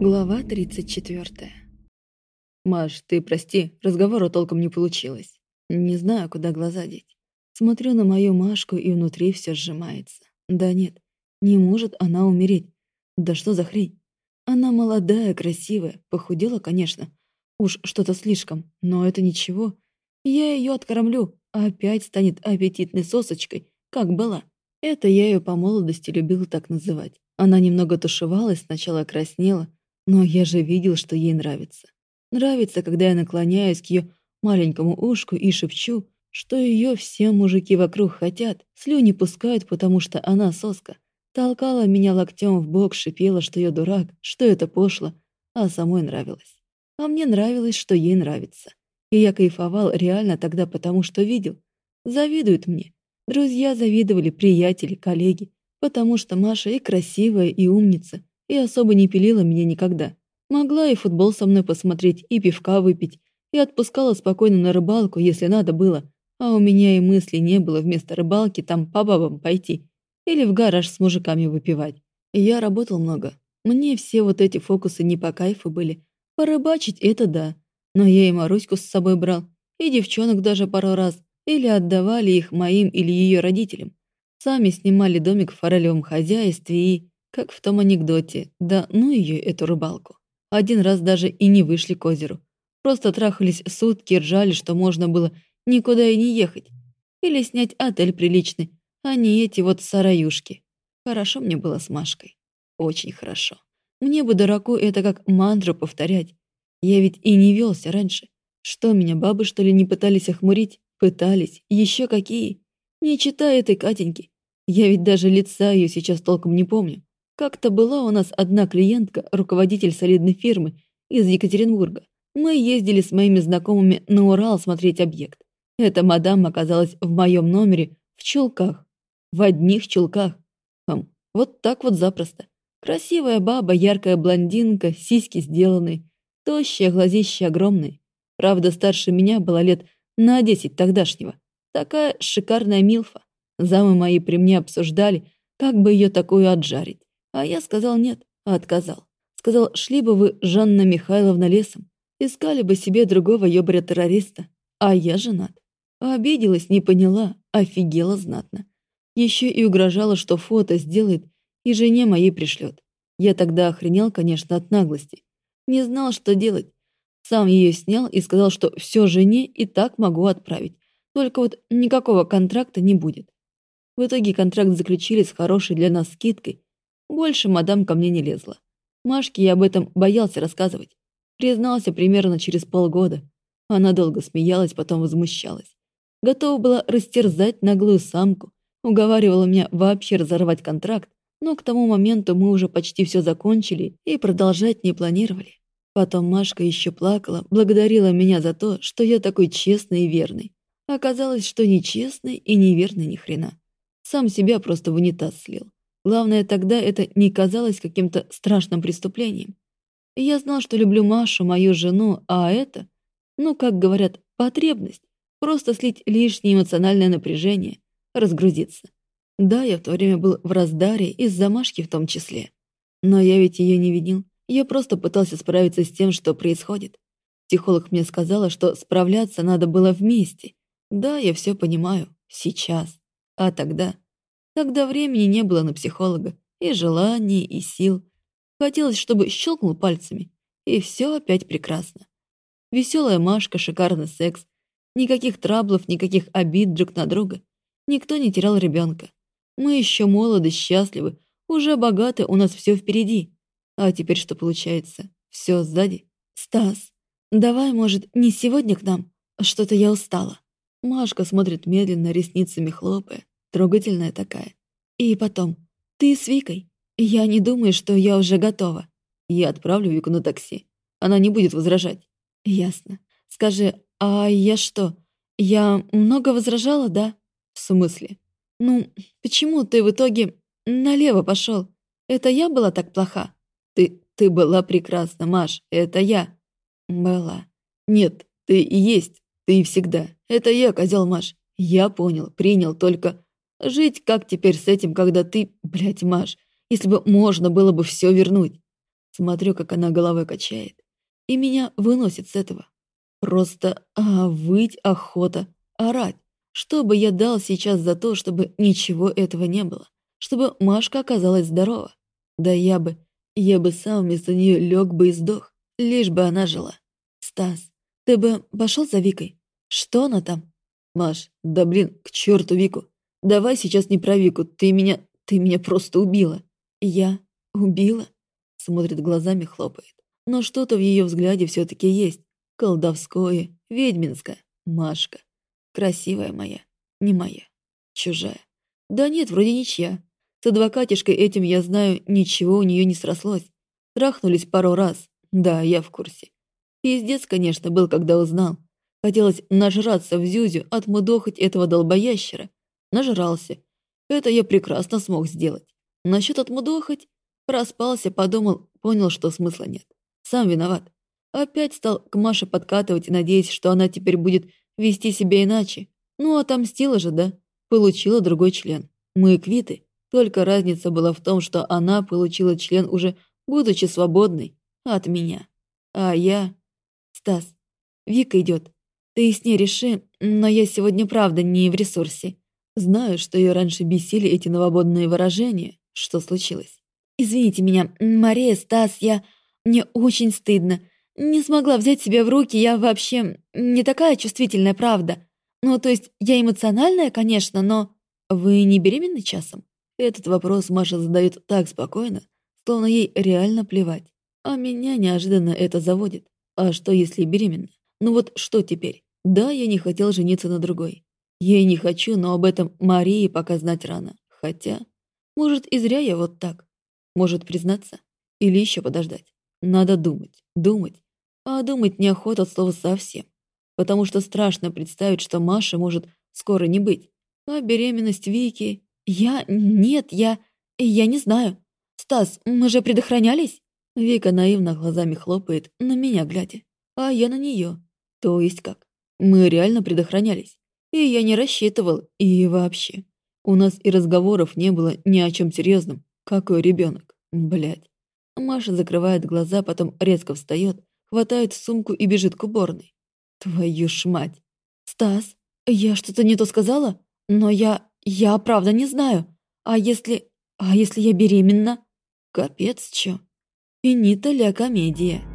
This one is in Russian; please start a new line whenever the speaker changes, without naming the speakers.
Глава 34. «Маш, ты прости, разговора толком не получилось. Не знаю, куда глаза деть. Смотрю на мою Машку, и внутри все сжимается. Да нет, не может она умереть. Да что за хрень? Она молодая, красивая, похудела, конечно. Уж что-то слишком, но это ничего. Я ее откормлю, а опять станет аппетитной сосочкой, как была. Это я ее по молодости любил так называть. Она немного тушевалась, сначала краснела, но я же видел, что ей нравится. Нравится, когда я наклоняюсь к ее маленькому ушку и шепчу, что ее все мужики вокруг хотят, слюни пускают, потому что она соска. Толкала меня локтем в бок, шипела, что я дурак, что это пошло, а самой нравилось. А мне нравилось, что ей нравится. И я кайфовал реально тогда потому, что видел. Завидуют мне. Друзья завидовали, приятели, коллеги, потому что Маша и красивая, и умница, и особо не пилила меня никогда. Могла и футбол со мной посмотреть, и пивка выпить, и отпускала спокойно на рыбалку, если надо было. А у меня и мысли не было вместо рыбалки там по бабам пойти или в гараж с мужиками выпивать. Я работал много. Мне все вот эти фокусы не по кайфу были. Порыбачить — это да. Но я и Маруську с собой брал, и девчонок даже пару раз, или отдавали их моим или ее родителям. Сами снимали домик в форелевом хозяйстве и... Как в том анекдоте, да ну ее эту рыбалку. Один раз даже и не вышли к озеру. Просто трахались сутки, ржали, что можно было никуда и не ехать. Или снять отель приличный, а не эти вот сараюшки. Хорошо мне было с Машкой. Очень хорошо. Мне бы, дураку, это как мантру повторять. Я ведь и не велся раньше. Что, меня бабы, что ли, не пытались охмурить? Пытались. Еще какие? Не читай этой Катеньки. Я ведь даже лица ее сейчас толком не помню. Как-то была у нас одна клиентка, руководитель солидной фирмы из Екатеринбурга. Мы ездили с моими знакомыми на Урал смотреть объект. Эта мадам оказалась в моем номере в чулках. В одних чулках. Хм, вот так вот запросто. Красивая баба, яркая блондинка, сиськи сделанные, тощая, глазища огромные. Правда, старше меня была лет на десять тогдашнего. Такая шикарная милфа. Замы мои при мне обсуждали, как бы ее такую отжарить. А я сказал нет, а отказал. Сказал, шли бы вы, Жанна Михайловна, лесом, искали бы себе другого ёбаря-террориста. А я женат. Обиделась, не поняла, офигела знатно. Еще и угрожала, что фото сделает и жене моей пришлет. Я тогда охренел, конечно, от наглости. Не знал, что делать. Сам ее снял и сказал, что все жене и так могу отправить. Только вот никакого контракта не будет. В итоге контракт заключили с хорошей для нас скидкой, больше мадам ко мне не лезла. Машке я об этом боялся рассказывать. Признался примерно через полгода. Она долго смеялась, потом возмущалась. Готова была растерзать наглую самку. Уговаривала меня вообще разорвать контракт, но к тому моменту мы уже почти все закончили и продолжать не планировали. Потом Машка еще плакала, благодарила меня за то, что я такой честный и верный. Оказалось, что нечестный и неверный ни хрена. Сам себя просто в унитаз слил. Главное, тогда это не казалось каким-то страшным преступлением. Я знал, что люблю Машу, мою жену, а это, ну, как говорят, потребность. Просто слить лишнее эмоциональное напряжение, разгрузиться. Да, я в то время был в раздаре, из-за Машки в том числе. Но я ведь ее не винил. Я просто пытался справиться с тем, что происходит. Психолог мне сказала, что справляться надо было вместе. Да, я все понимаю. Сейчас. А тогда... Тогда времени не было на психолога, и желания, и сил. Хотелось, чтобы щелкнул пальцами, и все опять прекрасно. Веселая Машка, шикарный секс. Никаких траблов, никаких обид друг на друга. Никто не терял ребенка. Мы еще молоды, счастливы, уже богаты, у нас все впереди. А теперь что получается? Все сзади? Стас, давай, может, не сегодня к нам? Что-то я устала. Машка смотрит медленно, ресницами хлопая. Трогательная такая. И потом, ты с Викой? Я не думаю, что я уже готова. Я отправлю Вику на такси. Она не будет возражать. Ясно. Скажи, а я что? Я много возражала, да? В смысле? Ну, почему ты в итоге налево пошел? Это я была так плоха? Ты, ты была прекрасна, Маш, это я. Была. Нет, ты и есть, ты и всегда. Это я, козел Маш. Я понял, принял, только Жить как теперь с этим, когда ты, блядь, Маш, если бы можно было бы все вернуть? Смотрю, как она головой качает. И меня выносит с этого. Просто а, выть охота, орать. Что бы я дал сейчас за то, чтобы ничего этого не было? Чтобы Машка оказалась здорова? Да я бы, я бы сам вместо нее лег бы и сдох, лишь бы она жила. Стас, ты бы пошел за Викой? Что она там? Маш, да блин, к черту Вику. Давай сейчас не про Вику, ты меня, ты меня просто убила. Я убила? Смотрит глазами, хлопает. Но что-то в ее взгляде все-таки есть. Колдовское, ведьминское. Машка. Красивая моя. Не моя. Чужая. Да нет, вроде ничья. С адвокатишкой этим, я знаю, ничего у нее не срослось. Трахнулись пару раз. Да, я в курсе. Пиздец, конечно, был, когда узнал. Хотелось нажраться в Зюзю, отмудохать этого долбоящера. Нажрался. Это я прекрасно смог сделать. Насчет отмудохать, проспался, подумал, понял, что смысла нет. Сам виноват. Опять стал к Маше подкатывать, надеясь, что она теперь будет вести себя иначе. Ну, отомстила же, да? Получила другой член. Мы квиты. Только разница была в том, что она получила член уже будучи свободной от меня. А я... Стас, Вика идет. Ты с ней реши, но я сегодня правда не в ресурсе. Знаю, что ее раньше бесили эти новободные выражения. Что случилось? Извините меня, Мария, Стас, я... Мне очень стыдно. Не смогла взять себя в руки, я вообще не такая чувствительная, правда. Ну, то есть я эмоциональная, конечно, но... Вы не беременны часом? Этот вопрос Маша задает так спокойно, словно ей реально плевать. А меня неожиданно это заводит. А что, если беременна? Ну вот что теперь? Да, я не хотел жениться на другой. Я и не хочу, но об этом Марии пока знать рано. Хотя, может, и зря я вот так. Может, признаться? Или еще подождать? Надо думать, думать. А думать неохота от слова совсем. Потому что страшно представить, что Маша может скоро не быть. А беременность Вики... «Я... Нет, я... Я не знаю. Стас, мы же предохранялись?» Вика наивно глазами хлопает, на меня глядя. А я на нее. То есть как? Мы реально предохранялись. И я не рассчитывал, и вообще. У нас и разговоров не было ни о чем серьезном. Какой ребенок, Блять. Маша закрывает глаза, потом резко встает, хватает сумку и бежит к уборной. Твою ж мать. Стас, я что-то не то сказала? Но я... «Я правда не знаю. А если... А если я беременна?» «Капец, чё. Финита ля комедия».